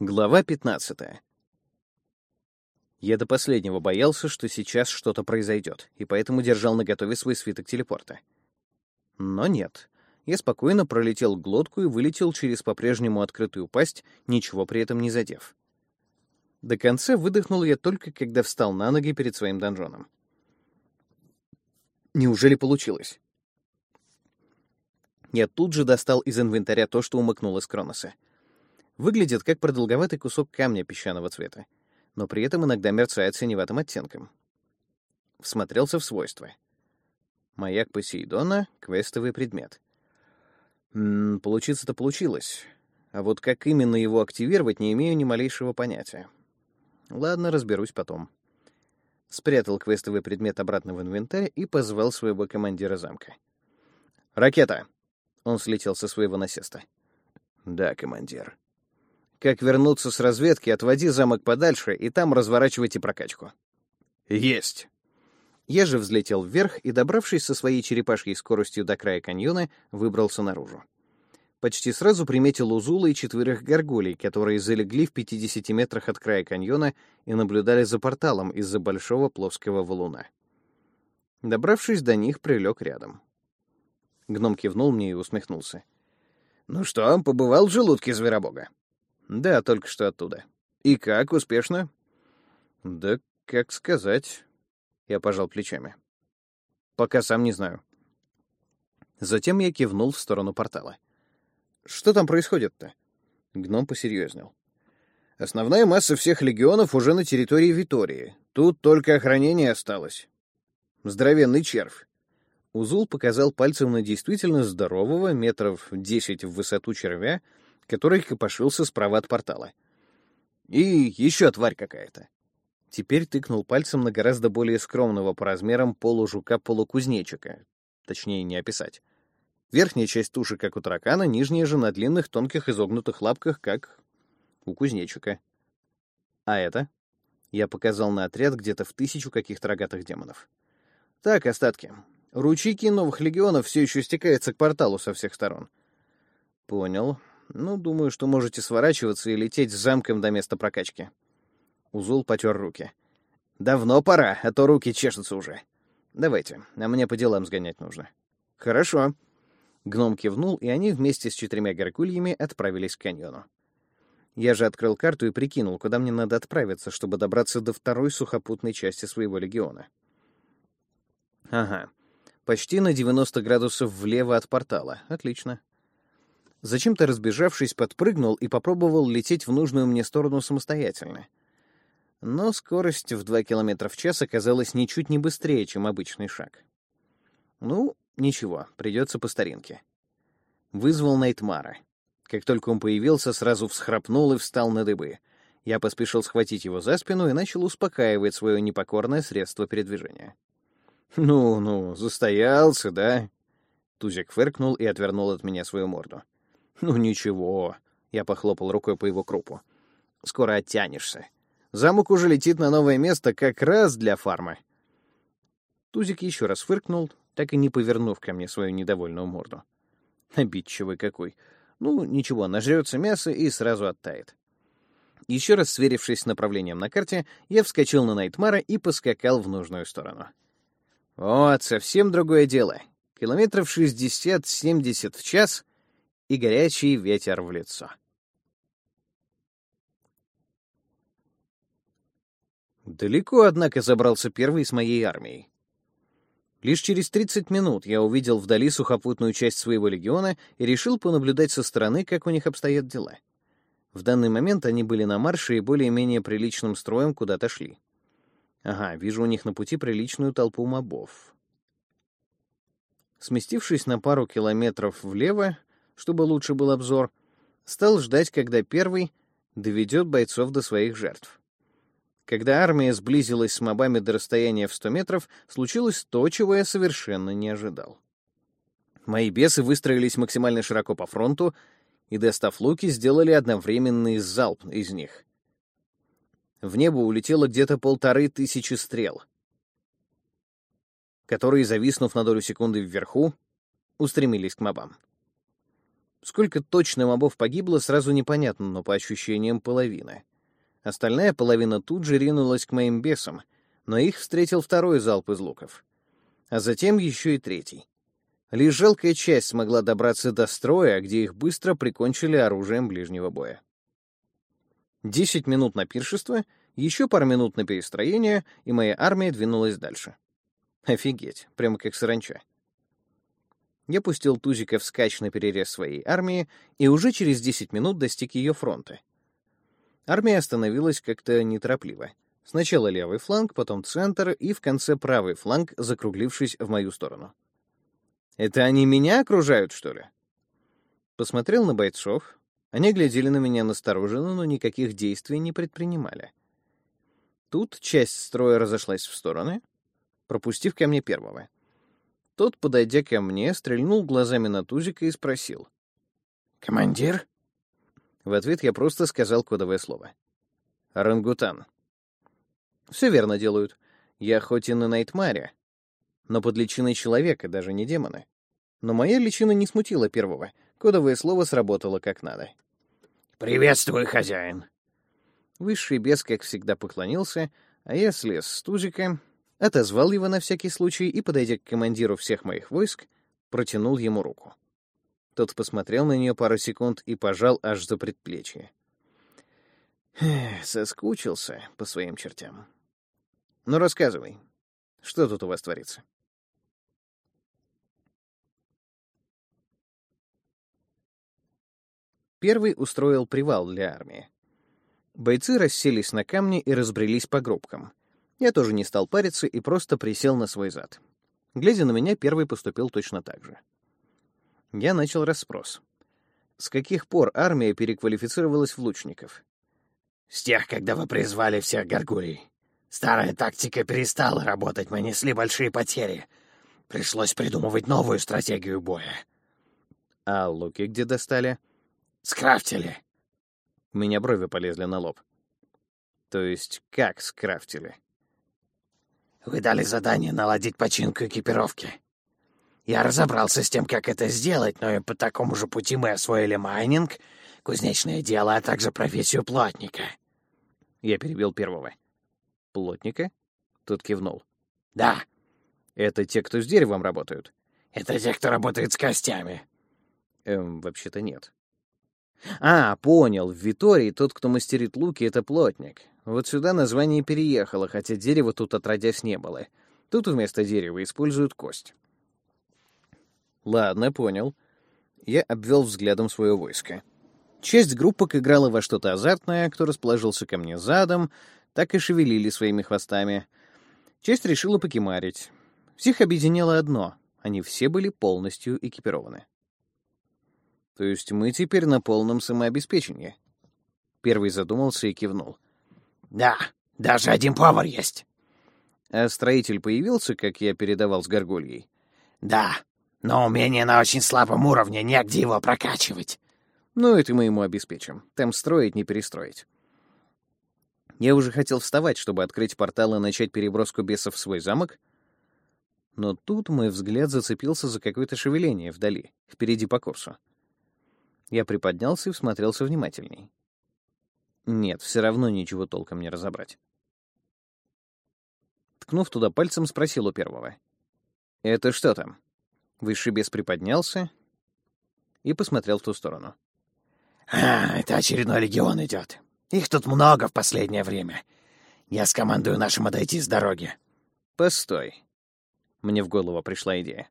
Глава 15. Я до последнего боялся, что сейчас что-то произойдет, и поэтому держал наготове свой свиток телепорта. Но нет. Я спокойно пролетел глотку и вылетел через по-прежнему открытую пасть, ничего при этом не задев. До конца выдохнул я только, когда встал на ноги перед своим донжоном. Неужели получилось? Я тут же достал из инвентаря то, что умыкнул из Кроноса. Выглядит как продолговатый кусок камня песчаного цвета, но при этом иногда мерцает синеватым оттенком. Всмотрелся в свойства. Маяк Посейдона — квестовый предмет. Получиться-то получилось. А вот как именно его активировать, не имею ни малейшего понятия. Ладно, разберусь потом. Спрятал квестовый предмет обратно в инвентарь и позвал своего командира замка. «Ракета!» Он слетел со своего насеста. «Да, командир». «Как вернуться с разведки, отводи замок подальше, и там разворачивайте прокачку». «Есть!» Я же взлетел вверх и, добравшись со своей черепашьей скоростью до края каньона, выбрался наружу. Почти сразу приметил Узула и четверых горгулей, которые залегли в 50 метрах от края каньона и наблюдали за порталом из-за большого плоского валуна. Добравшись до них, прилег рядом. Гном кивнул мне и усмехнулся. «Ну что, побывал в желудке зверобога?» «Да, только что оттуда». «И как, успешно?» «Да, как сказать...» Я пожал плечами. «Пока сам не знаю». Затем я кивнул в сторону портала. «Что там происходит-то?» Гном посерьезнел. «Основная масса всех легионов уже на территории Витории. Тут только охранение осталось. Здоровенный червь. Узул показал пальцем на действительно здорового, метров десять в высоту червя, который копошился справа от портала. И еще тварь какая-то. Теперь тыкнул пальцем на гораздо более скромного по размерам полужука-полукузнечика. Точнее, не описать. Верхняя часть туши, как у таракана, нижняя же на длинных, тонких, изогнутых лапках, как у кузнечика. А это? Я показал на отряд где-то в тысячу каких-то рогатых демонов. Так, остатки. Ручейки новых легионов все еще стекаются к порталу со всех сторон. Понял. Ну, думаю, что можете сворачиваться и лететь с замком до места прокачки. Узул потер руки. Давно пора, а то руки чешутся уже. Давайте, а мне по делам сгонять нужно. Хорошо. Гном кивнул, и они вместе с четырьмя горгульями отправились к каньону. Я же открыл карту и прикинул, куда мне надо отправиться, чтобы добраться до второй сухопутной части своего легиона. Ага. Почти на 90 градусов влево от портала. Отлично. Зачем-то разбежавшись, подпрыгнул и попробовал лететь в нужную мне сторону самостоятельно. Но скорость в 2 км в час оказалась ничуть не быстрее, чем обычный шаг. Ну, ничего, придется по старинке. Вызвал Найтмара. Как только он появился, сразу всхрапнул и встал на дыбы. Я поспешил схватить его за спину и начал успокаивать свое непокорное средство передвижения. «Ну-ну, застоялся, да?» Тузик фыркнул и отвернул от меня свою морду. «Ну ничего», — я похлопал рукой по его крупу. «Скоро оттянешься. Замок уже летит на новое место как раз для фармы». Тузик еще раз фыркнул, так и не повернув ко мне свою недовольную морду. Обидчивый какой. Ну, ничего, нажрется мясо и сразу оттает. Еще раз сверившись с направлением на карте, я вскочил на Найтмара и поскакал в нужную сторону. Вот, совсем другое дело. Километров 60-70 в час и горячий ветер в лицо. Далеко, однако, забрался первый с моей армией. Лишь через 30 минут я увидел вдали сухопутную часть своего легиона и решил понаблюдать со стороны, как у них обстоят дела. В данный момент они были на марше и более-менее приличным строем куда-то шли. Ага, вижу у них на пути приличную толпу мобов. Сместившись на пару километров влево, чтобы лучше был обзор, стал ждать, когда первый доведет бойцов до своих жертв. Когда армия сблизилась с мобами до расстояния в 100 метров, случилось то, чего я совершенно не ожидал. Мои бесы выстроились максимально широко по фронту, и, достав луки, сделали одновременный залп из них. В небо улетело где-то полторы тысячи стрел, которые, зависнув на долю секунды вверху, устремились к мобам. Сколько точно мобов погибло, сразу непонятно, но по ощущениям половина. Остальная половина тут же ринулась к моим бесам, но их встретил второй залп из луков. А затем еще и третий. Лишь жалкая часть смогла добраться до строя, где их быстро прикончили оружием ближнего боя. Десять минут на пиршество, еще пару минут на перестроение, и моя армия двинулась дальше. Офигеть, прямо как саранча. Я пустил Тузика вскачь на перерез своей армии и уже через 10 минут достиг ее фронта. Армия остановилась как-то неторопливо. Сначала левый фланг, потом центр и в конце правый фланг, закруглившись в мою сторону. «Это они меня окружают, что ли?» Посмотрел на бойцов. Они глядели на меня настороженно, но никаких действий не предпринимали. Тут часть строя разошлась в стороны, пропустив ко мне первого. Тот, подойдя ко мне, стрельнул глазами на Тузика и спросил. «Командир?» В ответ я просто сказал кодовое слово. «Орангутан». «Все верно делают. Я хоть и на Найтмаре, но под личиной человека, даже не демона. Но моя личина не смутила первого. Кодовое слово сработало как надо. «Приветствую, хозяин!» Высший бес, как всегда, поклонился, а я слез с Тузика отозвал его на всякий случай и, подойдя к командиру всех моих войск, протянул ему руку. Тот посмотрел на нее пару секунд и пожал аж за предплечье. Соскучился по своим чертям. Ну, рассказывай, что тут у вас творится? Первый устроил привал для армии. Бойцы расселись на камне и разбрелись по группкам. Я тоже не стал париться и просто присел на свой зад. Глядя на меня, первый поступил точно так же. Я начал расспрос. С каких пор армия переквалифицировалась в лучников? С тех, когда вы призвали всех горгулей. Старая тактика перестала работать, мы несли большие потери. Пришлось придумывать новую стратегию боя. А луки где достали? Скрафтили. У меня брови полезли на лоб. То есть как скрафтили? Вы дали задание наладить починку экипировки. Я разобрался с тем, как это сделать, но и по такому же пути мы освоили майнинг, кузнечное дело, а также профессию плотника. Я перебил первого. Плотника? Тот кивнул. Да. Это те, кто с деревом работают? Это те, кто работает с костями. Эм, вообще-то нет. А, понял, в Витории тот, кто мастерит луки, это плотник. Вот сюда название переехало, хотя дерева тут отродясь не было. Тут вместо дерева используют кость. Ладно, понял. Я обвел взглядом свое войско. Часть группок играла во что-то азартное, кто расположился ко мне задом, так и шевелили своими хвостами. Часть решила покемарить. Всех объединяло одно — они все были полностью экипированы. То есть мы теперь на полном самообеспечении. Первый задумался и кивнул. Да, даже один повар есть. А строитель появился, как я передавал с горгульей? Да, но умение на очень слабом уровне, негде его прокачивать. Ну, это мы ему обеспечим. Там строить, не перестроить. Я уже хотел вставать, чтобы открыть портал и начать переброску бесов в свой замок, но тут мой взгляд зацепился за какое-то шевеление вдали, впереди по курсу. Я приподнялся и всмотрелся внимательней. Нет, все равно ничего толком не разобрать. Ткнув туда пальцем, спросил у первого. «Это что там?» Высший бес приподнялся и посмотрел в ту сторону. «А, это очередной легион идет. Их тут много в последнее время. Я скомандую нашим отойти с дороги». «Постой». Мне в голову пришла идея.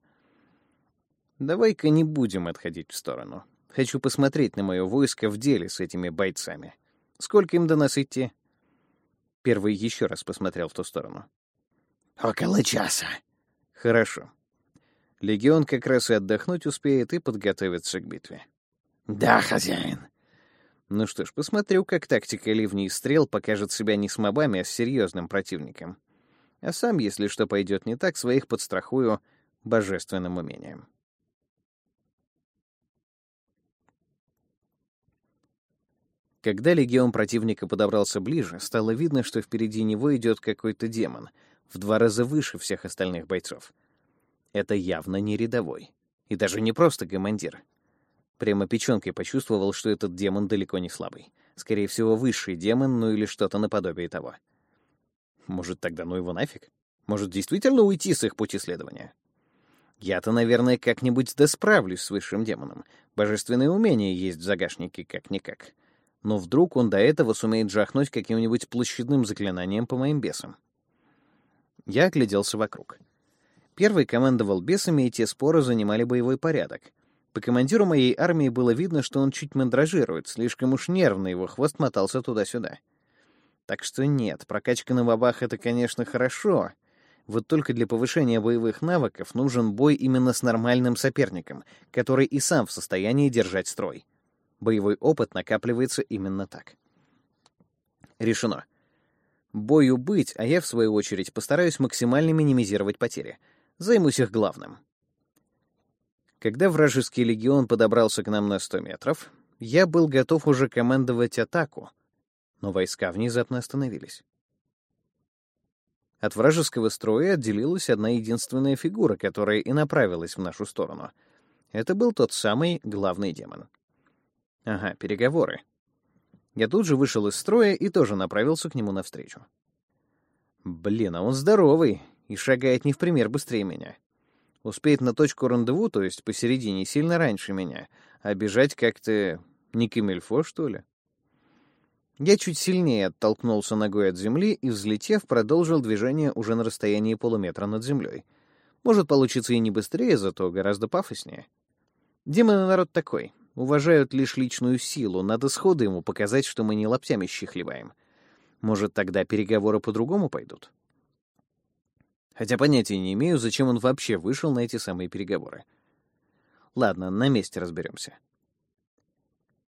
«Давай-ка не будем отходить в сторону. Хочу посмотреть на мое войско в деле с этими бойцами». Сколько им до нас идти?» Первый еще раз посмотрел в ту сторону. «Около часа». «Хорошо. Легион как раз и отдохнуть успеет и подготовиться к битве». «Да, хозяин». Ну что ж, посмотрю, как тактика ливней и стрел покажет себя не с мобами, а с серьезным противником. А сам, если что пойдет не так, своих подстрахую божественным умением. Когда легион противника подобрался ближе, стало видно, что впереди него идет какой-то демон, в два раза выше всех остальных бойцов. Это явно не рядовой. И даже не просто командир. Прямо печенкой почувствовал, что этот демон далеко не слабый. Скорее всего, высший демон, ну или что-то наподобие того. Может, тогда ну его нафиг? Может, действительно уйти с их пути следования? Я-то, наверное, как-нибудь да справлюсь с высшим демоном. Божественное умение есть в загашнике как-никак. Но вдруг он до этого сумеет жахнуть каким-нибудь площадным заклинанием по моим бесам. Я огляделся вокруг. Первый командовал бесами, и те споры занимали боевой порядок. По командиру моей армии было видно, что он чуть мандражирует, слишком уж нервно его хвост мотался туда-сюда. Так что нет, прокачка на бабах — это, конечно, хорошо. Вот только для повышения боевых навыков нужен бой именно с нормальным соперником, который и сам в состоянии держать строй. Боевой опыт накапливается именно так. Решено. Бою быть, а я, в свою очередь, постараюсь максимально минимизировать потери. Займусь их главным. Когда вражеский легион подобрался к нам на 100 метров, я был готов уже командовать атаку, но войска внезапно остановились. От вражеского строя отделилась одна единственная фигура, которая и направилась в нашу сторону. Это был тот самый главный демон. Ага, переговоры. Я тут же вышел из строя и тоже направился к нему навстречу. Блин, а он здоровый и шагает не в пример быстрее меня. Успеет на точку рандеву, то есть посередине, сильно раньше меня, а бежать как-то не камильфо, что ли? Я чуть сильнее оттолкнулся ногой от земли и, взлетев, продолжил движение уже на расстоянии полуметра над землей. Может получиться и не быстрее, зато гораздо пафоснее. Демоны народ такой уважают лишь личную силу, надо сходу ему показать, что мы не лоптями щихлеваем. Может, тогда переговоры по-другому пойдут? Хотя понятия не имею, зачем он вообще вышел на эти самые переговоры. Ладно, на месте разберемся.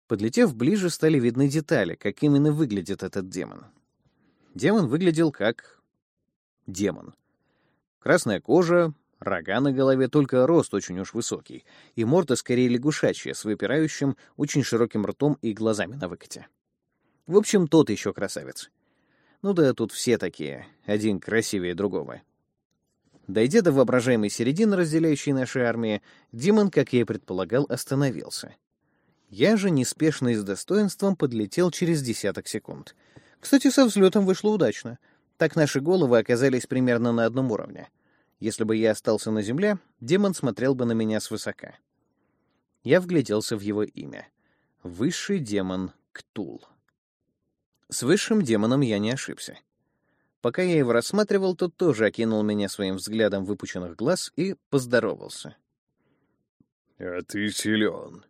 Подлетев ближе, стали видны детали, как именно выглядит этот демон. Демон выглядел как... демон. Красная кожа, Рога на голове, только рост очень уж высокий, и морда скорее лягушачья, с выпирающим, очень широким ртом и глазами на выкате. В общем, тот еще красавец. Ну да, тут все такие, один красивее другого. Дойдя до воображаемой середины, разделяющей наши армии, Димон, как я и предполагал, остановился. Я же неспешно и с достоинством подлетел через десяток секунд. Кстати, со взлетом вышло удачно. Так наши головы оказались примерно на одном уровне — если бы я остался на земле, демон смотрел бы на меня свысока. Я вгляделся в его имя. Высший демон Ктул. С высшим демоном я не ошибся. Пока я его рассматривал, тот тоже окинул меня своим взглядом выпученных глаз и поздоровался. «А ты силен».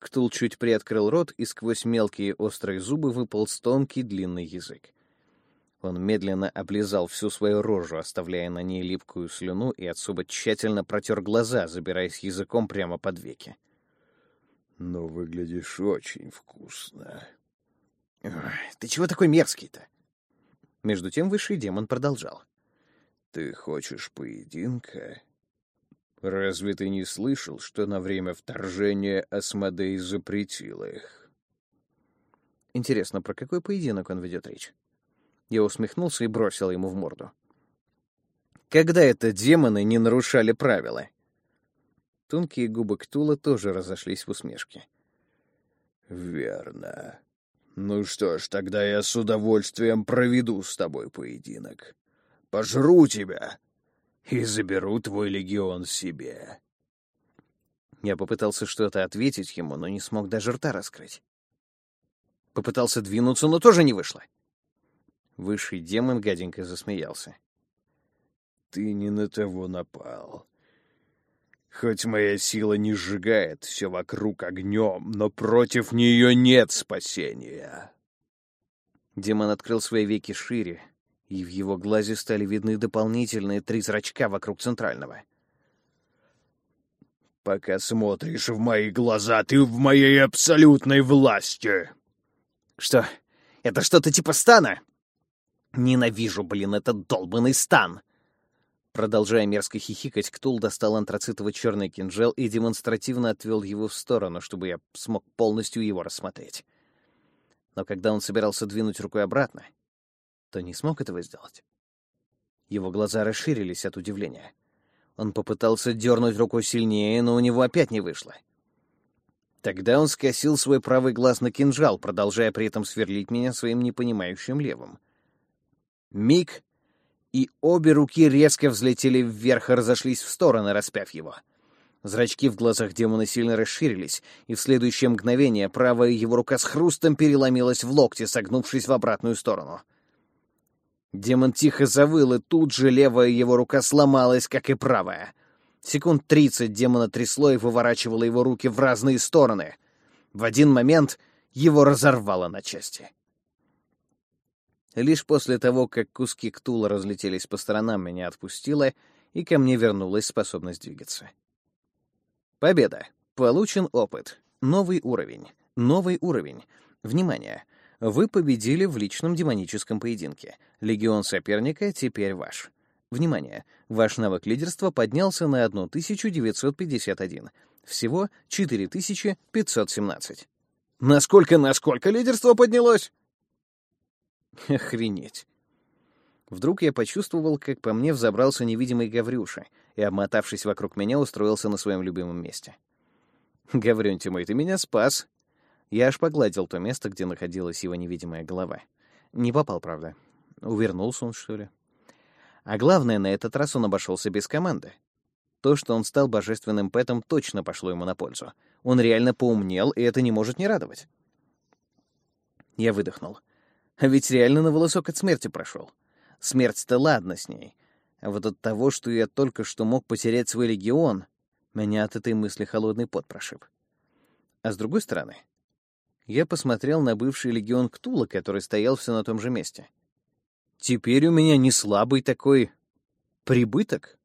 Ктул чуть приоткрыл рот, и сквозь мелкие острые зубы выполз тонкий длинный язык. Он медленно облизал всю свою рожу, оставляя на ней липкую слюну, и отсюда тщательно протер глаза, забираясь языком прямо под веки. «Но выглядишь очень вкусно». «Ты чего такой мерзкий-то?» Между тем высший демон продолжал. «Ты хочешь поединка? Разве ты не слышал, что на время вторжения Асмодей запретил их?» Интересно, про какой поединок он ведет речь? Я усмехнулся и бросил ему в морду. Когда это демоны не нарушали правила? Тонкие губы Ктула тоже разошлись в усмешке. «Верно. Ну что ж, тогда я с удовольствием проведу с тобой поединок. Пожру тебя и заберу твой легион себе». Я попытался что-то ответить ему, но не смог даже рта раскрыть. Попытался двинуться, но тоже не вышло. Высший демон гаденько засмеялся. «Ты не на того напал. Хоть моя сила не сжигает все вокруг огнем, но против нее нет спасения». Демон открыл свои веки шире, и в его глазе стали видны дополнительные три зрачка вокруг центрального. «Пока смотришь в мои глаза, ты в моей абсолютной власти!» «Что, это что-то типа стана?» Ненавижу, блин, этот долбанный стан!» Продолжая мерзко хихикать, Ктул достал антрацитово-черный кинжал и демонстративно отвел его в сторону, чтобы я смог полностью его рассмотреть. Но когда он собирался двинуть рукой обратно, то не смог этого сделать. Его глаза расширились от удивления. Он попытался дернуть рукой сильнее, но у него опять не вышло. Тогда он скосил свой правый глаз на кинжал, продолжая при этом сверлить меня своим непонимающим левым. Миг, и обе руки резко взлетели вверх и разошлись в стороны, распяв его. Зрачки в глазах демона сильно расширились, и в следующее мгновение правая его рука с хрустом переломилась в локте, согнувшись в обратную сторону. Демон тихо завыл, и тут же левая его рука сломалась, как и правая. Секунд тридцать демона трясло и выворачивало его руки в разные стороны. В один момент его разорвало на части. Лишь после того, как куски ктула разлетелись по сторонам, меня отпустило, и ко мне вернулась способность двигаться. Победа. Получен опыт. Новый уровень. Новый уровень. Внимание! Вы победили в личном демоническом поединке. Легион соперника теперь ваш. Внимание! Ваш навык лидерства поднялся на 1951. Всего 4517. Насколько, насколько лидерство поднялось? Охренеть. Вдруг я почувствовал, как по мне взобрался невидимый Гаврюша и, обмотавшись вокруг меня, устроился на своем любимом месте. «Гаврюньте мой, ты меня спас!» Я аж погладил то место, где находилась его невидимая голова. Не попал, правда. Увернулся он, что ли? А главное, на этот раз он обошелся без команды. То, что он стал божественным пэтом, точно пошло ему на пользу. Он реально поумнел, и это не может не радовать. Я выдохнул. А ведь реально на волосок от смерти прошел. Смерть-то ладно с ней. А вот от того, что я только что мог потерять свой легион, меня от этой мысли холодный пот прошиб. А с другой стороны, я посмотрел на бывший легион Ктула, который стоял все на том же месте. Теперь у меня не слабый такой прибыток.